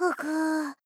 ふぐ